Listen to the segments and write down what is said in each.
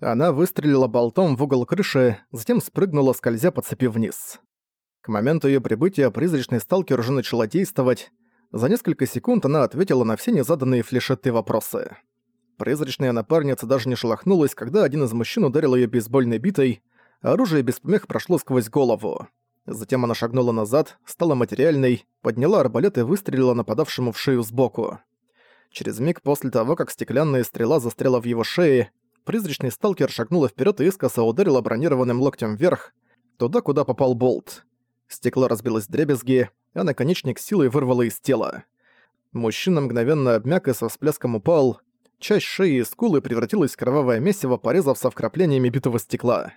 Она выстрелила болтом в угол крыши, затем спрыгнула, скользя по цепи вниз. К моменту её прибытия призрачный сталкер уже начала действовать. За несколько секунд она ответила на все незаданные флешеты вопросы. Призрачная напарница даже не шелохнулась, когда один из мужчин ударил её бейсбольной битой, оружие без помех прошло сквозь голову. Затем она шагнула назад, стала материальной, подняла арбалет и выстрелила нападавшему в шею сбоку. Через миг после того, как стеклянная стрела застряла в его шее, призрачный сталкер шагнула вперед и искоса ударила бронированным локтем вверх, туда, куда попал болт. Стекло разбилось в дребезги, а наконечник силой вырвало из тела. Мужчина мгновенно обмяк и со всплеском упал. Часть шеи и скулы превратилась в кровавое месиво, порезав со вкраплениями битого стекла.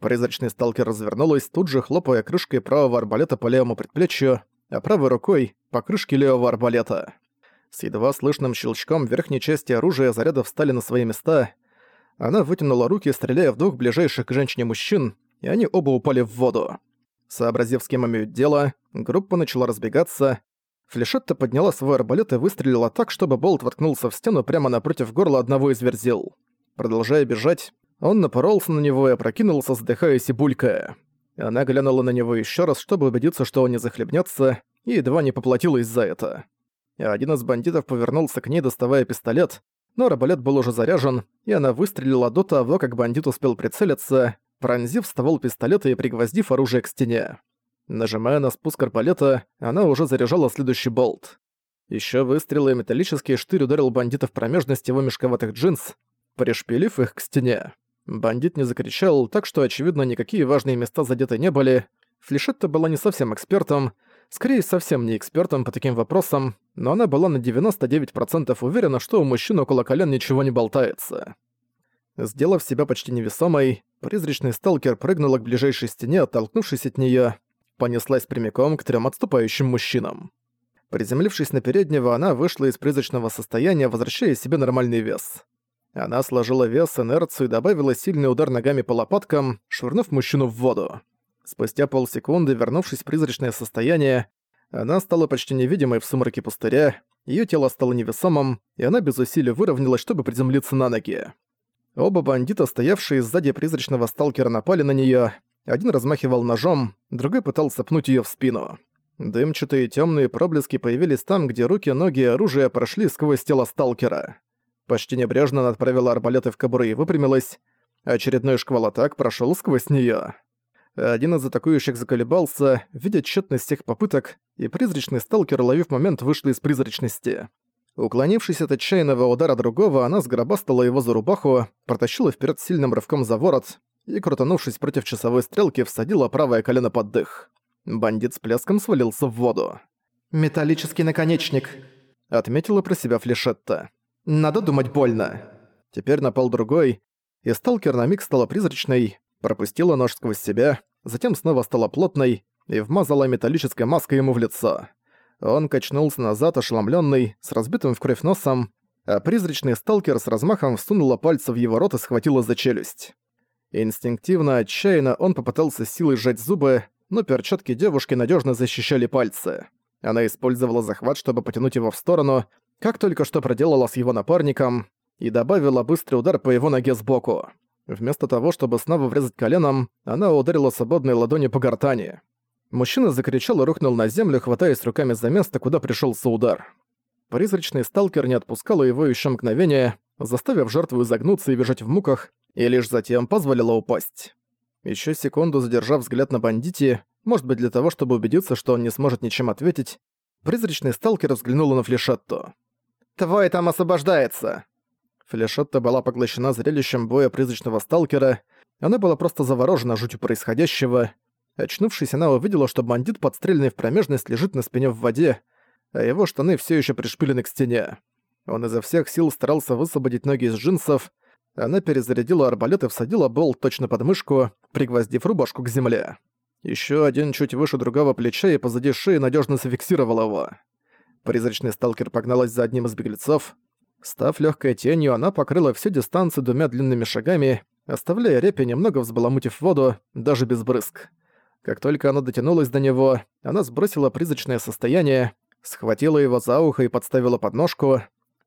Призрачный сталкер развернулась, тут же хлопая крышкой правого арбалета по левому предплечью, а правой рукой — по крышке левого арбалета. С едва слышным щелчком верхней части оружия зарядов встали на свои места. Она вытянула руки, стреляя в двух ближайших к женщине мужчин, и они оба упали в воду. Сообразив, с кем имеют дело, группа начала разбегаться. Флешетта подняла свой арбалет и выстрелила так, чтобы болт воткнулся в стену прямо напротив горла одного из верзил. Продолжая бежать, он напоролся на него и опрокинулся, задыхаясь и булькая. Она глянула на него еще раз, чтобы убедиться, что он не захлебнется, и едва не поплатилась за это. Один из бандитов повернулся к ней, доставая пистолет, но арбалет был уже заряжен, и она выстрелила до того, как бандит успел прицелиться, пронзив ствол пистолета и пригвоздив оружие к стене. Нажимая на спуск арбалета, она уже заряжала следующий болт. Еще выстрелы и металлический штырь ударил бандита в промежность его мешковатых джинс, пришпилив их к стене. Бандит не закричал, так что, очевидно, никакие важные места задеты не были. Флешетта была не совсем экспертом, скорее, совсем не экспертом по таким вопросам, но она была на 99% уверена, что у мужчин около колен ничего не болтается. Сделав себя почти невесомой, призрачный сталкер прыгнула к ближайшей стене, оттолкнувшись от неё, понеслась прямиком к трём отступающим мужчинам. Приземлившись на переднего, она вышла из призрачного состояния, возвращая себе нормальный вес. Она сложила вес, инерцию и добавила сильный удар ногами по лопаткам, швырнув мужчину в воду. Спустя полсекунды, вернувшись в призрачное состояние, она стала почти невидимой в сумраке пустыря, её тело стало невесомым, и она без усилий выровнялась, чтобы приземлиться на ноги. Оба бандита, стоявшие сзади призрачного сталкера, напали на неё. Один размахивал ножом, другой пытался пнуть её в спину. Дымчатые тёмные проблески появились там, где руки, ноги и оружие прошли сквозь тело сталкера. Почти небрежно она отправила арбалеты в кобуры и выпрямилась. Очередной шквал атак прошёл сквозь неё. Один из атакующих заколебался, видя тщетность всех попыток, и призрачный сталкер, ловив момент, вышел из призрачности. Уклонившись от отчаянного удара другого, она сгробастала его за рубаху, протащила вперед сильным рывком за ворот и, крутанувшись против часовой стрелки, всадила правое колено под дых. Бандит с плеском свалился в воду. «Металлический наконечник», — отметила про себя Флешетта. «Надо думать больно». Теперь напал другой, и сталкер на миг стала призрачной, пропустила нож сквозь себя, затем снова стала плотной и вмазала металлической маской ему в лицо. Он качнулся назад, ошеломлённый, с разбитым в кровь носом, а призрачный сталкер с размахом всунула пальцы в его рот и схватила за челюсть. Инстинктивно, отчаянно он попытался силой сжать зубы, но перчатки девушки надежно защищали пальцы. Она использовала захват, чтобы потянуть его в сторону, как только что проделала с его напарником, и добавила быстрый удар по его ноге сбоку. Вместо того, чтобы снова врезать коленом, она ударила свободной ладонью по гортани. Мужчина закричал и рухнул на землю, хватаясь руками за место, куда пришелся удар. Призрачный сталкер не отпускал его еще мгновение, заставив жертву изогнуться и бежать в муках, и лишь затем позволила упасть. Еще секунду задержав взгляд на бандите, может быть для того, чтобы убедиться, что он не сможет ничем ответить, призрачный сталкер взглянула на Флешетту. «Твой там освобождается!» Флешетта была поглощена зрелищем боя призрачного сталкера, она была просто заворожена жутью происходящего, Очнувшись, она увидела, что бандит, подстрельный в промежность, лежит на спине в воде, а его штаны все еще пришпилены к стене. Он изо всех сил старался высвободить ноги из джинсов. Она перезарядила арбалет и всадила болт точно под мышку, пригвоздив рубашку к земле. Еще один чуть выше другого плеча и позади шеи надежно зафиксировал его. Призрачный сталкер погналась за одним из беглецов. Став легкой тенью, она покрыла всю дистанцию двумя длинными шагами, оставляя репи, немного взбаламутив воду, даже без брызг. Как только она дотянулась до него, она сбросила призрачное состояние, схватила его за ухо и подставила подножку.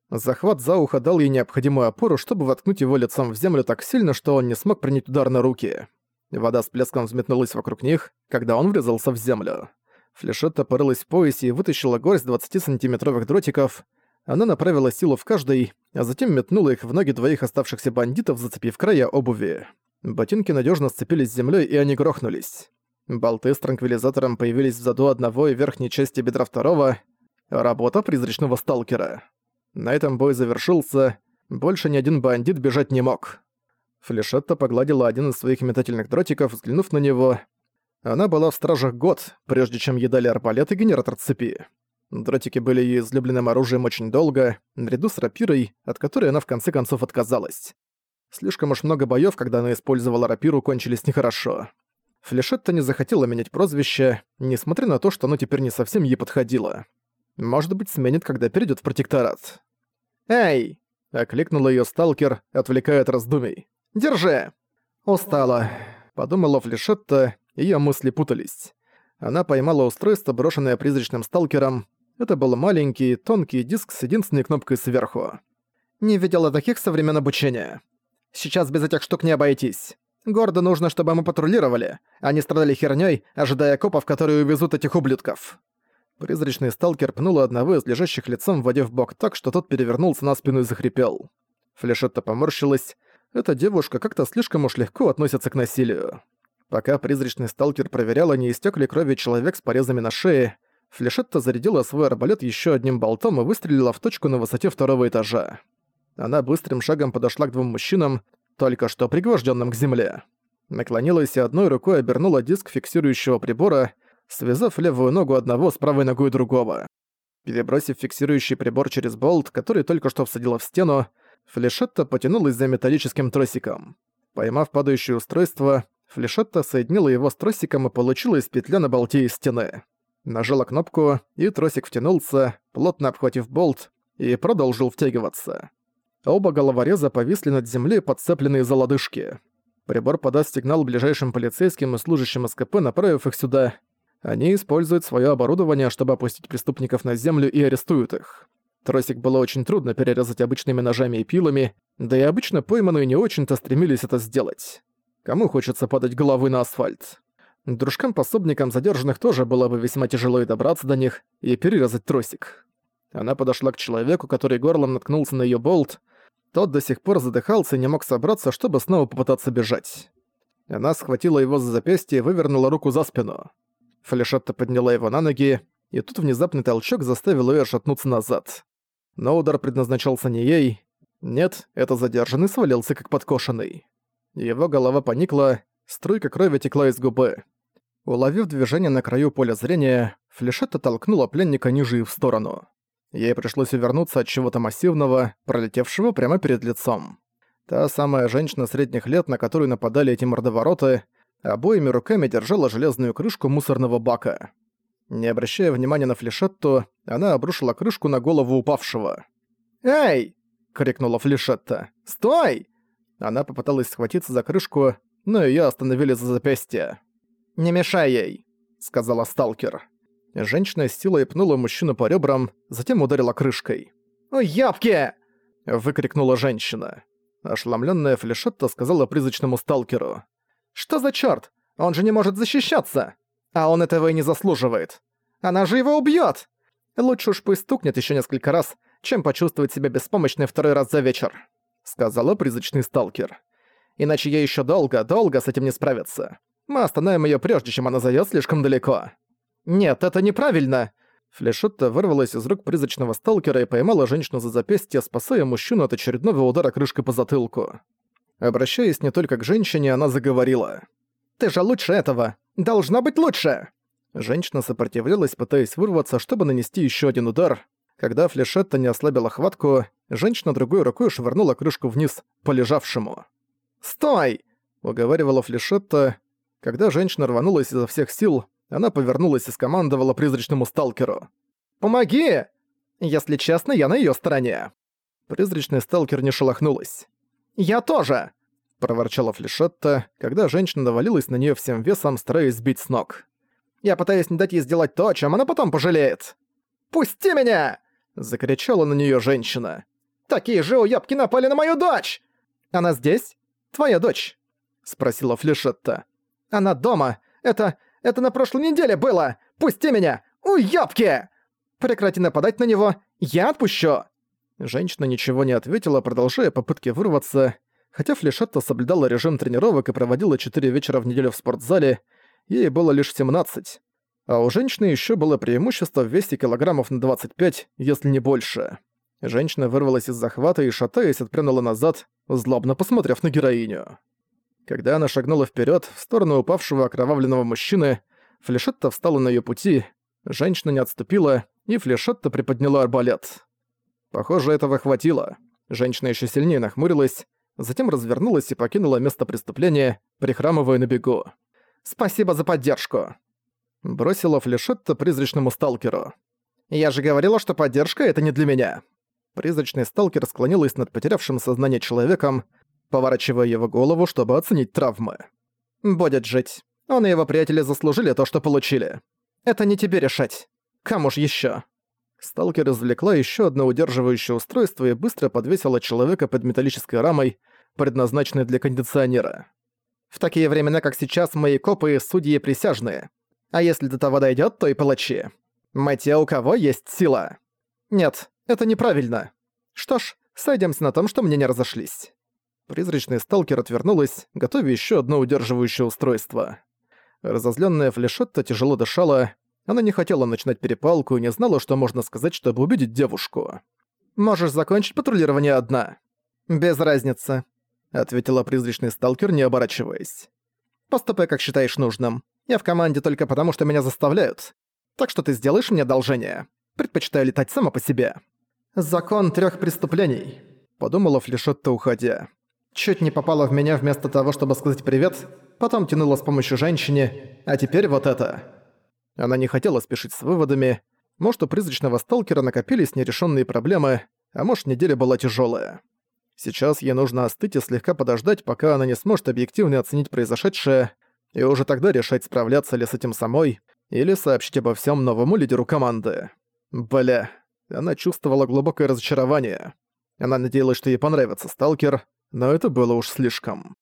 Захват за ухо дал ей необходимую опору, чтобы воткнуть его лицом в землю так сильно, что он не смог принять удар на руки. Вода с плеском взметнулась вокруг них, когда он врезался в землю. Флешетта порылась в поясе и вытащила горсть 20-сантиметровых дротиков. Она направила силу в каждый, а затем метнула их в ноги двоих оставшихся бандитов, зацепив края обуви. Ботинки надежно сцепились с землей, и они грохнулись. Болты с транквилизатором появились в заду одного и верхней части бедра второго. Работа призрачного сталкера. На этом бой завершился, больше ни один бандит бежать не мог. Флешетта погладила один из своих метательных дротиков, взглянув на него. Она была в стражах год, прежде чем ей дали арбалет и генератор цепи. Дротики были ее излюбленным оружием очень долго, наряду с рапирой, от которой она в конце концов отказалась. Слишком уж много боёв, когда она использовала рапиру, кончились нехорошо. Флешетта не захотела менять прозвище, несмотря на то, что оно теперь не совсем ей подходило. Может быть, сменит, когда перейдет в протекторат. «Эй!» — окликнула ее сталкер, отвлекая от раздумий. «Держи!» «Устала», — подумала Флешетта, ее мысли путались. Она поймала устройство, брошенное призрачным сталкером. Это был маленький, тонкий диск с единственной кнопкой сверху. «Не видела таких со времен обучения. Сейчас без этих штук не обойтись. Гордо нужно, чтобы мы патрулировали, а не страдали хернёй, ожидая копов, которые увезут этих ублюдков». Призрачный сталкер пнул одного из лежащих лицом в воде в бок так, что тот перевернулся на спину и захрипел. Флешетта поморщилась. Эта девушка как-то слишком уж легко относится к насилию. Пока призрачный сталкер проверял, не истёк ли крови человек с порезами на шее, Флешетта зарядила свой арбалет ещё одним болтом и выстрелила в точку на высоте второго этажа. Она быстрым шагом подошла к двум мужчинам, только что пригвождённым к земле. Наклонилась и одной рукой обернула диск фиксирующего прибора, связав левую ногу одного с правой ногой другого. Перебросив фиксирующий прибор через болт, который только что всадила в стену, Флешетта потянулась за металлическим тросиком. Поймав падающее устройство, Флешетта соединила его с тросиком и получилась петля на болте из стены. Нажала кнопку, и тросик втянулся, плотно обхватив болт, и продолжил втягиваться. Оба головореза повисли над землей, подцепленные за лодыжки. Прибор подаст сигнал ближайшим полицейским и служащим СКП, направив их сюда. Они используют свое оборудование, чтобы опустить преступников на землю и арестуют их. Тросик было очень трудно перерезать обычными ножами и пилами, да и обычно пойманные не очень-то стремились это сделать. Кому хочется падать головой на асфальт? Дружкам-пособникам задержанных тоже было бы весьма тяжело и добраться до них, и перерезать тросик. Она подошла к человеку, который горлом наткнулся на её болт. Тот до сих пор задыхался и не мог собраться, чтобы снова попытаться бежать. Она схватила его за запястье и вывернула руку за спину. Флешетта подняла его на ноги, и тут внезапный толчок заставил её шатнуться назад. Но удар предназначался не ей. Нет, это задержанный свалился как подкошенный. Его голова поникла, струйка крови текла из губы. Уловив движение на краю поля зрения, Флешетта толкнула пленника ниже и в сторону. Ей пришлось увернуться от чего-то массивного, пролетевшего прямо перед лицом. Та самая женщина средних лет, на которую нападали эти мордовороты, обоими руками держала железную крышку мусорного бака. Не обращая внимания на флешетту, она обрушила крышку на голову упавшего. «Эй!» — крикнула флешетта. «Стой!» Она попыталась схватиться за крышку, но её остановили за запястье. «Не мешай ей!» — сказала сталкер. Женщина с силой пнула мужчину по ребрам, затем ударила крышкой. «Ой, япки!» — выкрикнула женщина. Ошеломлённая флешетта сказала призрачному сталкеру. «Что за чёрт? Он же не может защищаться! А он этого и не заслуживает! Она же его убьёт! Лучше уж пусть стукнет ещё несколько раз, чем почувствовать себя беспомощной второй раз за вечер», — сказала призрачный сталкер. «Иначе ей ещё долго-долго с этим не справиться. Мы остановим её прежде, чем она зайдёт слишком далеко». «Нет, это неправильно!» Флешетта вырвалась из рук призрачного сталкера и поймала женщину за запястье, спасая мужчину от очередного удара крышкой по затылку. Обращаясь не только к женщине, она заговорила. «Ты же лучше этого! Должна быть лучше!» Женщина сопротивлялась, пытаясь вырваться, чтобы нанести еще один удар. Когда флешетта не ослабила хватку, женщина другой рукой швырнула крышку вниз, полежавшему. «Стой!» — уговаривала флешетта. Когда женщина рванулась изо всех сил, она повернулась и скомандовала призрачному сталкеру. «Помоги!» «Если честно, я на её стороне». Призрачный сталкер не шелохнулась. «Я тоже!» – проворчала Флешетта, когда женщина навалилась на неё всем весом, стараясь сбить с ног. «Я пытаюсь не дать ей сделать то, о чём она потом пожалеет!» «Пусти меня!» – закричала на неё женщина. Такие же уёбки напали на мою дочь!» «Она здесь? Твоя дочь?» — спросила Флешетта. «Она дома. Это... это на прошлой неделе было! Пусти меня! Уёбки!» «Прекрати нападать на него! Я отпущу!» Женщина ничего не ответила, продолжая попытки вырваться. Хотя Флешетта соблюдала режим тренировок и проводила 4 вечера в неделю в спортзале, ей было лишь 17. А у женщины еще было преимущество в весе килограммов на 25, если не больше. Женщина вырвалась из захвата и, шатаясь, отпрянула назад, злобно посмотрев на героиню. Когда она шагнула вперед в сторону упавшего окровавленного мужчины, Флешетта встала на ее пути, женщина не отступила, и Флешетта приподняла арбалет. Похоже, этого хватило. Женщина еще сильнее нахмурилась, затем развернулась и покинула место преступления, прихрамывая на бегу. «Спасибо за поддержку!» Бросила Флешетта призрачному сталкеру. «Я же говорила, что поддержка — это не для меня!» Призрачный сталкер склонилась над потерявшим сознание человеком, поворачивая его голову, чтобы оценить травмы. «Будет жить. Он и его приятели заслужили то, что получили. Это не тебе решать. Кому ж ещё?» Сталкер извлекла ещё одно удерживающее устройство и быстро подвесила человека под металлической рамой, предназначенной для кондиционера. «В такие времена, как сейчас, мои копы — судьи присяжные. А если до того дойдёт, то и палачи. Мы те, у кого есть сила. Нет, это неправильно. Что ж, сойдёмся на том, что мне не разошлись». Призрачный сталкер отвернулась, готовя ещё одно удерживающее устройство. Разозлённая Флешетта тяжело дышала, она не хотела начинать перепалку и не знала, что можно сказать, чтобы убедить девушку. «Можешь закончить патрулирование одна». «Без разницы», — ответила призрачный сталкер, не оборачиваясь. «Поступай, как считаешь нужным. Я в команде только потому, что меня заставляют. Так что ты сделаешь мне одолжение. Предпочитаю летать сама по себе». «Закон трех преступлений», — подумала Флешетта, уходя. Чуть не попала в меня вместо того, чтобы сказать привет, потом тянула с помощью женщине, а теперь вот это. Она не хотела спешить с выводами. Может, у призрачного сталкера накопились нерешенные проблемы, а может, неделя была тяжелая. Сейчас ей нужно остыть и слегка подождать, пока она не сможет объективно оценить произошедшее, и уже тогда решать, справляться ли с этим самой, или сообщить обо всем новому лидеру команды. Бля, она чувствовала глубокое разочарование. Она надеялась, что ей понравится сталкер, но это было уж слишком.